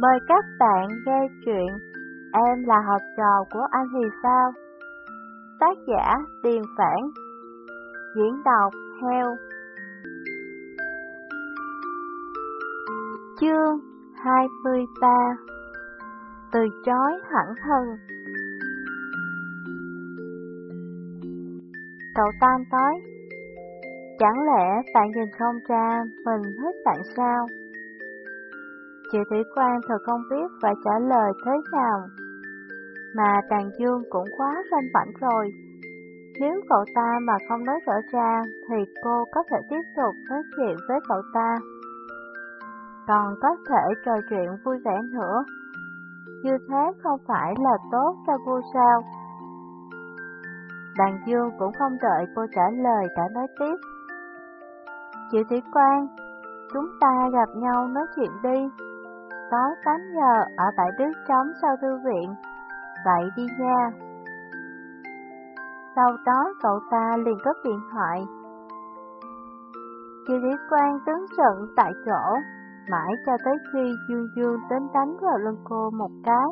Mời các bạn nghe chuyện Em là học trò của anh thì sao? Tác giả Điền Phản Diễn đọc Heo Chương 23 Từ chối hẳn thân Cậu Tam nói, Chẳng lẽ bạn nhìn không ra mình thích bạn sao? Chị Thủy Quang thật không biết phải trả lời thế nào. Mà Tàng Dương cũng quá ranh mảnh rồi. Nếu cậu ta mà không nói rõ ra thì cô có thể tiếp tục nói chuyện với cậu ta. Còn có thể trò chuyện vui vẻ nữa. Như thế không phải là tốt cho cô sao? Đàn Dương cũng không đợi cô trả lời đã nói tiếp. Chị Thủy Quang, chúng ta gặp nhau nói chuyện đi tối 8 giờ ở bãi đất trống sau thư viện. Vậy đi nha. Sau đó cậu ta liền cất điện thoại. Chị Lý quan tướng sận tại chỗ, mãi cho tới khi Dương Dương đến đánh vào lưng cô một cái.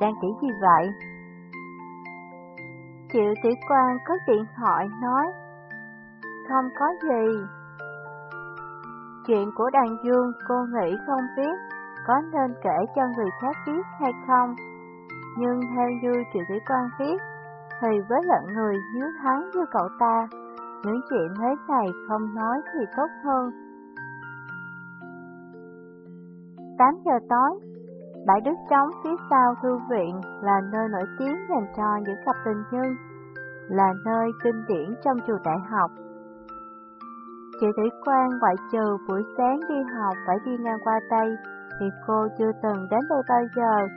Đang chỉ gì vậy? Triệu Tỷ quan cất điện thoại nói, không có gì. Chuyện của đàn dương cô nghĩ không biết có nên kể cho người khác biết hay không. Nhưng theo như Triệu Thủy Quan viết, thì với lận người hiếu thắng như cậu ta, những chuyện thế này không nói thì tốt hơn. 8 giờ tối, bãi đất trống phía sau thư viện là nơi nổi tiếng dành cho những cặp tình nhân, là nơi kinh điển trong trường đại học. Chị Thủy Quang ngoại trừ buổi sáng đi học phải đi ngang qua đây, thì cô chưa từng đến đây bao giờ.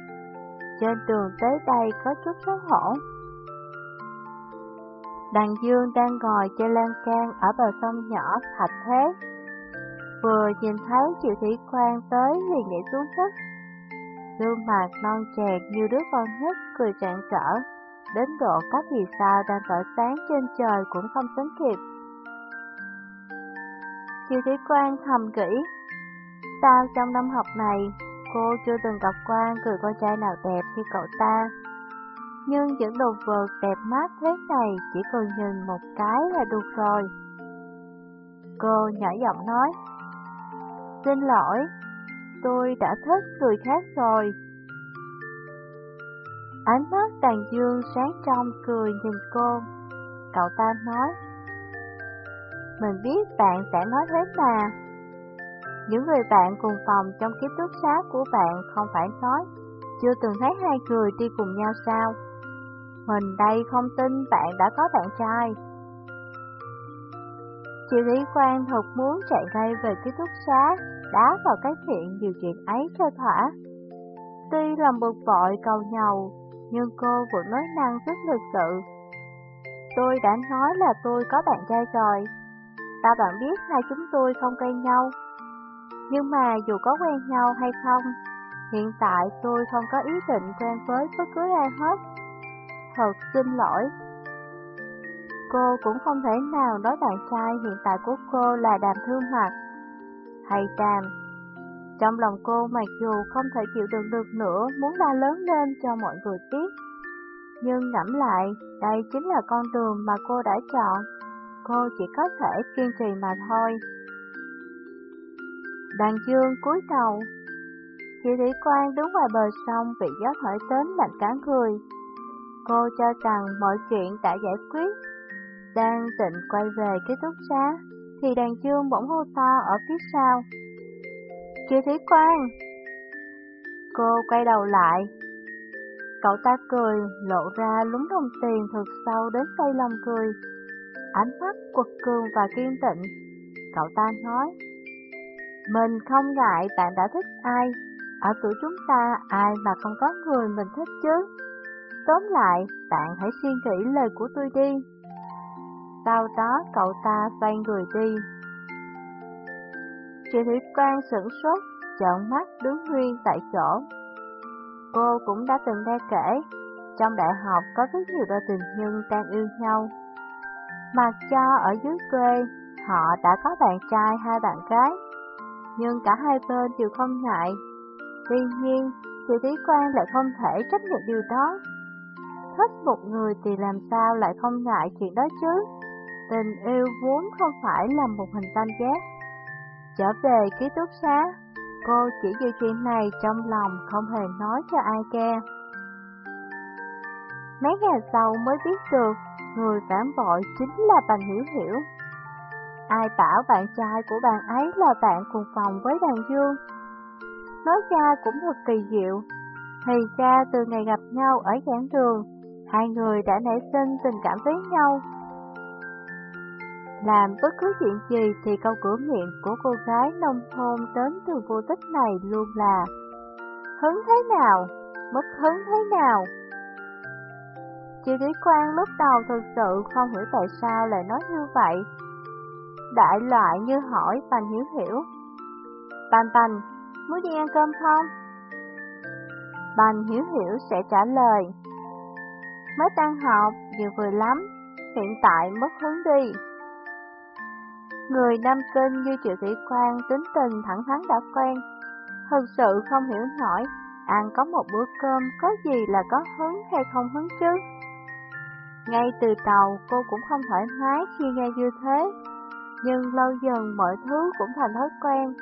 Trên đường tới đây có chút xấu hổ. Đàn Dương đang ngồi chơi lan can ở bờ sông nhỏ thạch thế. Vừa nhìn thấy Triệu Thủy Quang tới liền nhảy xuống đất. Gương mặt non trẻ như đứa con nít cười trạng trở, đến độ các vì sao đang tỏa sáng trên trời cũng không sánh kịp. Triệu Thủy quan thầm kỹ. Sao trong năm học này, cô chưa từng gặp qua cười con trai nào đẹp như cậu ta? Nhưng những đồ vật đẹp mắt thế này chỉ cần nhìn một cái là được rồi. Cô nhỏ giọng nói, Xin lỗi, tôi đã thích người khác rồi. Ánh mắt đàn dương sáng trong cười nhìn cô. Cậu ta nói, mình biết bạn sẽ nói thế mà, những người bạn cùng phòng trong kiếp túc xá của bạn không phải nói, chưa từng thấy hai người đi cùng nhau sao? Mình đây không tin bạn đã có bạn trai. Chị Lý Quang thật muốn chạy ngay về ký túc xá, đá vào cái chuyện điều chuyện ấy cho thỏa. Tuy lòng bực vội cầu nhầu, nhưng cô vẫn nói năng rất lịch sự. Tôi đã nói là tôi có bạn trai rồi. Ta bạn biết hai chúng tôi không quen nhau, nhưng mà dù có quen nhau hay không, hiện tại tôi không có ý định quen với bất cứ ai hết. Thật xin lỗi. Cô cũng không thể nào nói bạn trai hiện tại của cô là đàm thương mặt. Hay đàm. Trong lòng cô mặc dù không thể chịu đựng được nữa muốn la lớn lên cho mọi người biết. Nhưng ngẫm lại, đây chính là con đường mà cô đã chọn. Cô chỉ có thể kiên trì mà thôi. Đàn dương cúi đầu. Chị Thủy Quang đứng ngoài bờ sông bị gió thổi đến lạnh cả người. Cô cho rằng mọi chuyện đã giải quyết. Đang định quay về ký túc xá, thì đàn dương bỗng hô to ở phía sau. Chị Thủy Quang! Cô quay đầu lại. Cậu ta cười, lộ ra lúng đồng tiền thật sâu đến tay lòng cười. Ánh mắt quật cường và kiên định. Cậu ta nói, mình không ngại bạn đã thích ai, ở tuổi chúng ta ai mà không có người mình thích chứ. Tóm lại, bạn hãy suy nghĩ lời của tôi đi. Sau đó cậu ta xoay người đi. Chị Thủy Quang sửng sốt, trợn mắt đứng nguyên tại chỗ. Cô cũng đã từng nghe kể, trong đại học có rất nhiều đôi tình nhân đang yêu nhau. Mặc cho ở dưới quê, họ đã có bạn trai hai bạn gái nhưng cả hai bên đều không ngại. Tuy nhiên, chị Thí Quan lại không thể chấp nhận điều đó. Thích một người thì làm sao lại không ngại chuyện đó chứ? Tình yêu vốn không phải là một hình tam giác. Trở về ký túc xá, cô chỉ giữ chuyện này trong lòng không hề nói cho ai nghe. Mấy ngày sau mới biết được, người phản bội chính là bạn Hiểu Hiểu. Ai bảo bạn trai của bạn ấy là bạn cùng phòng với đàn dương? Nói ra cũng thật kỳ diệu. Thì ra từ ngày gặp nhau ở giảng đường, hai người đã nảy sinh tình cảm với nhau. Làm bất cứ chuyện gì thì câu cửa miệng của cô gái nông thôn đến từ vô tích này luôn là Hứng thế nào? Mất hứng thế nào? Chị Lý Quang lúc đầu thực sự không hiểu tại sao lại nói như vậy. Đại loại như hỏi Bành Hiểu Hiểu. Bành Bành, muốn đi ăn cơm không? Bành Hiểu Hiểu sẽ trả lời. Mới tan học, nhiều vừa lắm, hiện tại mất hứng đi. Người Nam Kinh như Triệu Thủy Quang tính tình thẳng thắn đã quen. Thật sự không hiểu nổi, ăn có một bữa cơm có gì là có hứng hay không hứng chứ. Ngay từ đầu cô cũng không thoải mái khi nghe như thế, nhưng lâu dần mọi thứ cũng thành thói quen.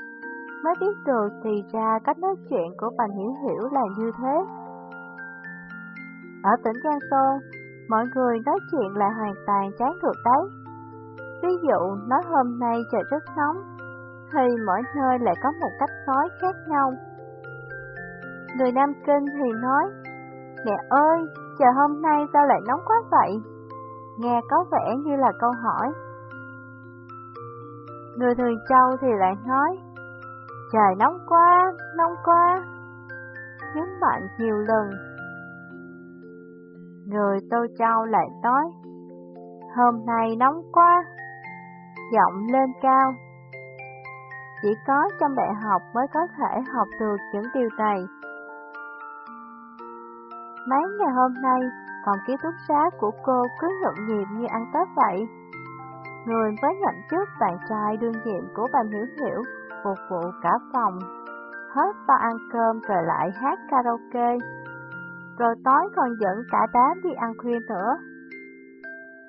Mới biết được thì ra cách nói chuyện của Bành Hiểu Hiểu là như thế. Ở tỉnh Giang Tô, mọi người nói chuyện lại hoàn toàn trái ngược đấy. Ví dụ, nói hôm nay trời rất nóng, thì mỗi nơi lại có một cách nói khác nhau. Người Nam Kinh thì nói, Mẹ ơi, trời hôm nay sao lại nóng quá vậy? Nghe có vẻ như là câu hỏi. Người Thường Châu thì lại nói, Trời nóng quá, nóng quá. Nhấn mạnh nhiều lần. Người Tô Châu lại nói, Hôm nay nóng quá giọng lên cao. Chỉ có trong đại học mới có thể học được những điều này. Mấy ngày hôm nay, phòng ký túc xá của cô cứ nhộn nhịp như ăn Tết vậy. Người với nhậm chức bạn trai đương nhiệm của bà Hiểu Hiểu phục vụ cả phòng. Hết ba ăn cơm rồi lại hát karaoke. Rồi tối còn dẫn cả đám đi ăn khuya nữa.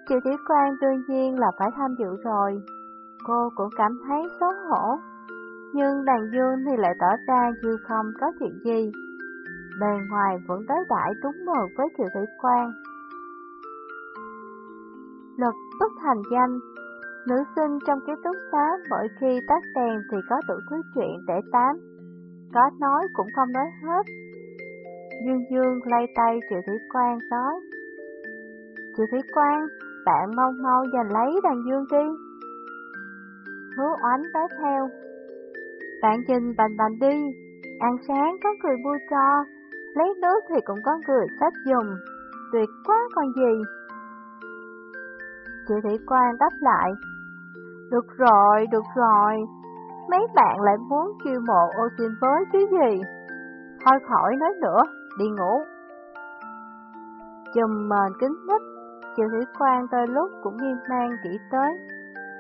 Triệu Thủy Quang đương nhiên là phải tham dự rồi. Cô cũng cảm thấy xấu hổ. Nhưng đàn dương thì lại tỏ ra như không có chuyện gì. Bề ngoài vẫn tới đãi đúng mờ với Triệu Thủy quan Luật tức thành danh Nữ sinh trong ký túc xá mỗi khi tắt đèn thì có đủ thứ chuyện để tám. Có nói cũng không nói hết. Dương Dương lay tay Triệu Thủy Quang nói. Triệu Thủy Quang, bạn mau mau giành lấy đàn dương đi. Hứa oánh tới theo. Bạn trình bành bành đi, ăn sáng có người vui cho, lấy nước thì cũng có người sách dùng, tuyệt quá còn gì. Chị Thủy Quang đáp lại, được rồi, được rồi, mấy bạn lại muốn chiêu mộ ô xin với chứ gì. Thôi khỏi nói nữa, đi ngủ. Chùm mền kính mít chị Thủy Quang tới lúc cũng nghiêng mang nghĩ tới.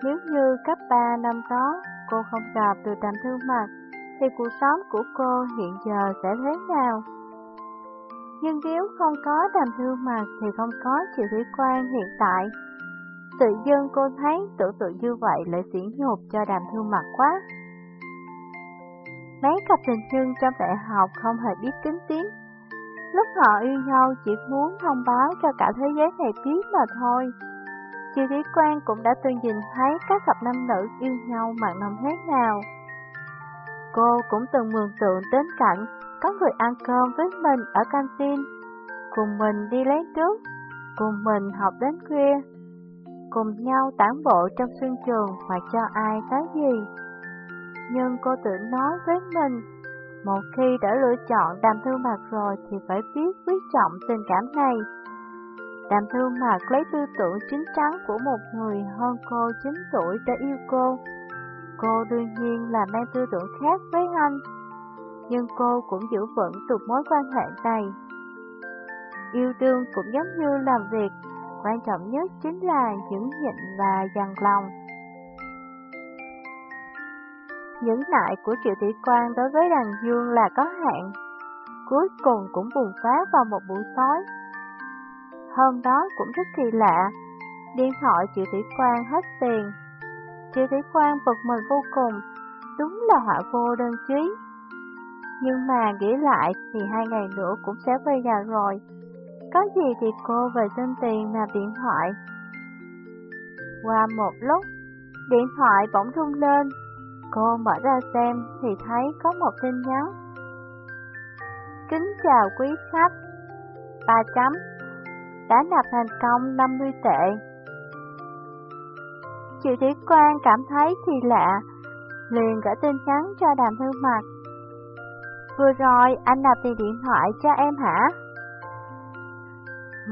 Nếu như cấp 3 năm đó cô không gặp được Đàm thương Mặt, thì cuộc sống của cô hiện giờ sẽ thế nào? Nhưng nếu không có Đàm Thư Mặt thì không có Triệu Thủy quan hiện tại. Tự dưng cô thấy tưởng tượng như vậy lại xỉ nhục cho Đàm Thư Mặt quá. Mấy cặp tình nhân trong đại học không hề biết kính tiếng Lúc họ yêu nhau chỉ muốn thông báo cho cả thế giới này biết mà thôi. Chị Thủy Quang cũng đã từng nhìn thấy các cặp nam nữ yêu nhau mặn nồng thế nào. Cô cũng từng mường tượng đến cảnh có người ăn cơm với mình ở canteen, cùng mình đi lấy nước, cùng mình học đến khuya, cùng nhau tản bộ trong sân trường mà cho ai cái gì. Nhưng cô tự nói với mình, một khi đã lựa chọn đàm thư mạc rồi thì phải biết quý trọng tình cảm này. Đàm thư mạc lấy tư tưởng chính chắn của một người hơn cô 9 tuổi để yêu cô. Cô đương nhiên là mang tư tưởng khác với anh, nhưng cô cũng giữ vững được mối quan hệ này. Yêu đương cũng giống như làm việc, quan trọng nhất chính là những nhịn và dằn lòng. Những nại của Triệu Tỷ Quan đối với đàn dương là có hạn, cuối cùng cũng bùng phát vào một buổi tối. Hôm đó cũng rất kỳ lạ, điện thoại Triệu Tỷ Quan hết tiền. Triệu Tỷ Quan bực mình vô cùng, đúng là họa vô đơn chí. Nhưng mà nghĩ lại thì hai ngày nữa cũng sẽ về nhà rồi. Có gì thì cô về xin tiền mà điện thoại. Qua một lúc, điện thoại bỗng rung lên. Cô mở ra xem thì thấy có một tin nhắn. Kính chào quý khách. Ba chấm. Đã nạp thành công 50 tệ. Triệu Thủy Quang cảm thấy kỳ lạ, liền gửi tin nhắn cho đàm thư mặt. Vừa rồi anh nạp tiền điện thoại cho em hả?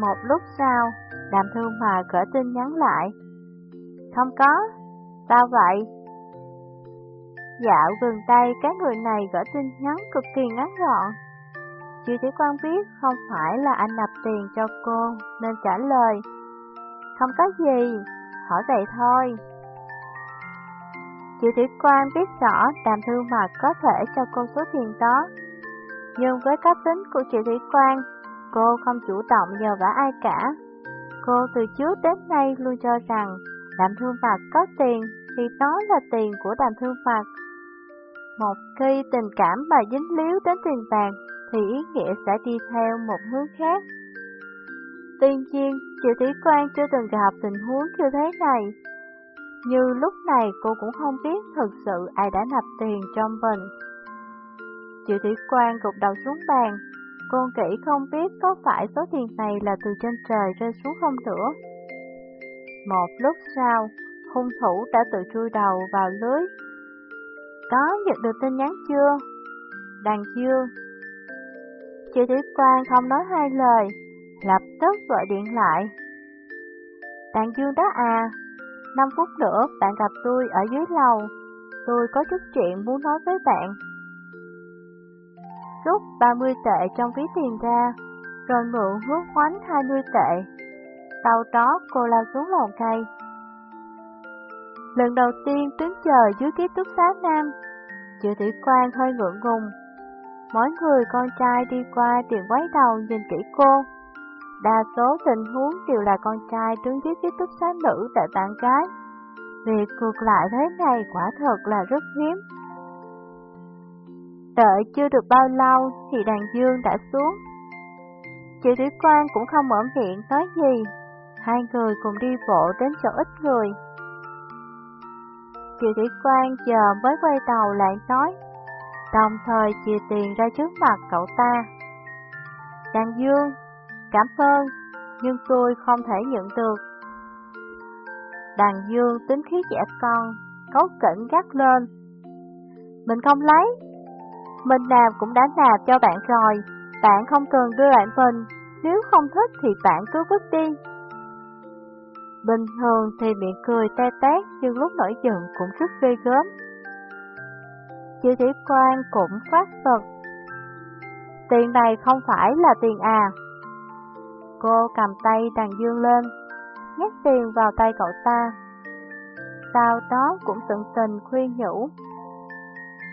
Một lúc sau, đàm thương hòa gửi tin nhắn lại. Không có, sao vậy? Dạo gần đây các người này gửi tin nhắn cực kỳ ngắn gọn. Chị Thủy Quang biết không phải là anh nạp tiền cho cô nên trả lời. Không có gì, hỏi vậy thôi. Chị Thủy Quan biết rõ đàm thư mật có thể cho cô số tiền đó. Nhưng với cá tính của chị Thủy Quan, cô không chủ động nhờ vả ai cả. Cô từ trước đến nay luôn cho rằng đàm thư mật có tiền thì đó là tiền của đàm thư mật. Một khi tình cảm mà dính líu đến tiền vàng thì ý nghĩa sẽ đi theo một hướng khác. Tuy nhiên, Triệu Thủy Quan chưa từng gặp tình huống như thế này. Như lúc này cô cũng không biết thực sự ai đã nạp tiền trong mình. Triệu Thủy Quang gục đầu xuống bàn, cô kỹ không biết có phải số tiền này là từ trên trời rơi xuống không nữa. Một lúc sau, hung thủ đã tự chui đầu vào lưới. Có nhận được tin nhắn chưa? Đàn dương. Triệu Thủy Quang không nói hai lời, lập tức gọi điện lại. Đàn dương đó à, 5 phút nữa bạn gặp tôi ở dưới lầu, tôi có chút chuyện muốn nói với bạn. Rút 30 tệ trong ví tiền ra, rồi mượn hút khoánh 20 tệ. Sau đó cô lao xuống lầu cây. Lần đầu tiên đứng chờ dưới ký túc xá nam, chữ Thủy quan hơi ngượng ngùng. Mỗi người con trai đi qua tiền quấy đầu nhìn kỹ cô. Đa số tình huống đều là con trai đứng dưới ký túc xá nữ tại bạn gái. Việc ngược lại thế này quả thật là rất hiếm. Đợi chưa được bao lâu thì đàn dương đã xuống. Chị Thủy Quang cũng không mở miệng nói gì. Hai người cùng đi bộ đến chỗ ít người. Chị Thủy Quang chờ mới quay đầu lại nói, đồng thời chia tiền ra trước mặt cậu ta. Đàn Dương, cảm ơn, nhưng tôi không thể nhận được. Đàn Dương tính khí trẻ con, cấu kỉnh gắt lên. Mình không lấy, mình làm cũng đã nạp cho bạn rồi, bạn không cần đưa lại mình, nếu không thích thì bạn cứ vứt đi. Bình thường thì miệng cười te tét nhưng lúc nổi giận cũng rất ghê gớm. Chữ Thủy quan cũng phát vật. Tiền này không phải là tiền à. Cô cầm tay đàn dương lên, nhét tiền vào tay cậu ta. Sau đó cũng tận tình khuyên nhủ.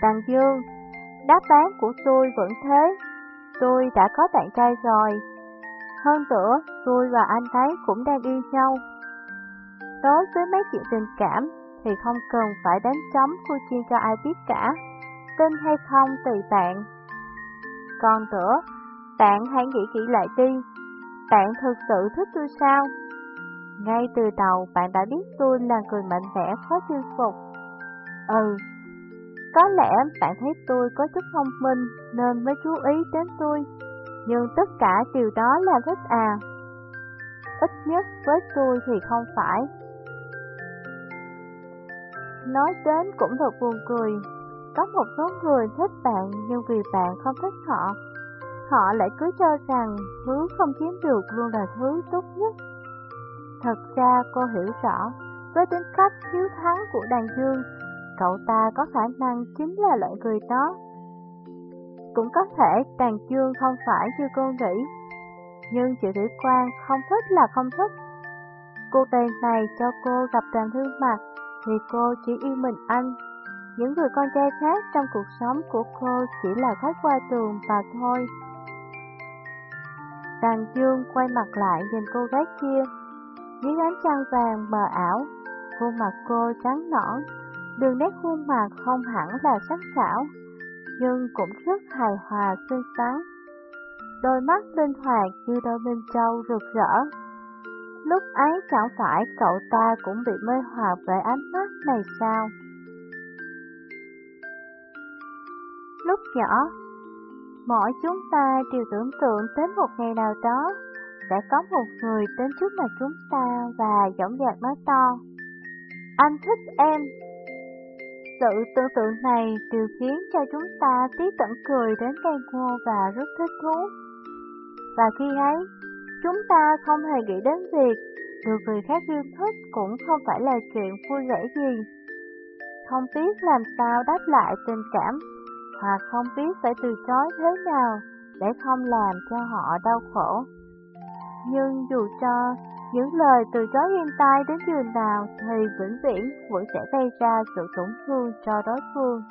Đàn dương, đáp án của tôi vẫn thế. Tôi đã có bạn trai rồi. Hơn nữa, tôi và anh ấy cũng đang yêu nhau. Đối với mấy chuyện tình cảm thì không cần phải đánh chấm khui chiên cho ai biết cả, tin hay không tùy bạn. Còn nữa, bạn hãy nghĩ kỹ lại đi, bạn thực sự thích tôi sao? Ngay từ đầu bạn đã biết tôi là người mạnh mẽ khó chinh phục. Ừ, có lẽ bạn thấy tôi có chút thông minh nên mới chú ý đến tôi, nhưng tất cả điều đó là thích à. Ít nhất với tôi thì không phải. Nói đến cũng thật buồn cười, có một số người thích bạn nhưng vì bạn không thích họ, họ lại cứ cho rằng thứ không chiếm được luôn là thứ tốt nhất. Thật ra cô hiểu rõ, với tính cách hiếu thắng của đàn dương, cậu ta có khả năng chính là loại người đó. Cũng có thể đàn dương không phải như cô nghĩ, nhưng chị Thủy Quang không thích là không thích. Cô tiền này cho cô gặp đàn thương mặt thì cô chỉ yêu mình anh. những người con trai khác trong cuộc sống của cô chỉ là khách qua tường và thôi. Đàn dương quay mặt lại nhìn cô gái kia. Dưới ánh trăng vàng mờ ảo, khuôn mặt cô trắng nõn, đường nét khuôn mặt không hẳn là sắc sảo, nhưng cũng rất hài hòa xinh xắn. Đôi mắt linh hoạt như đôi minh châu rực rỡ. Lúc ấy chẳng phải cậu ta cũng bị mê hoặc bởi ánh mắt này sao? Lúc nhỏ, mỗi chúng ta đều tưởng tượng đến một ngày nào đó sẽ có một người đến trước mặt chúng ta và giọng dạc nói to. Anh thích em. Sự tưởng tượng này đều khiến cho chúng ta tí tận cười đến ngây ngô và rất thích thú. Và khi ấy, chúng ta không hề nghĩ đến việc được người khác yêu thích cũng không phải là chuyện vui vẻ gì. Không biết làm sao đáp lại tình cảm, hà không biết phải từ chối thế nào để không làm cho họ đau khổ. Nhưng dù cho những lời từ chối yên tai đến giường nào thì vĩnh viễn vẫn sẽ gây ra sự tổn thương cho đối phương.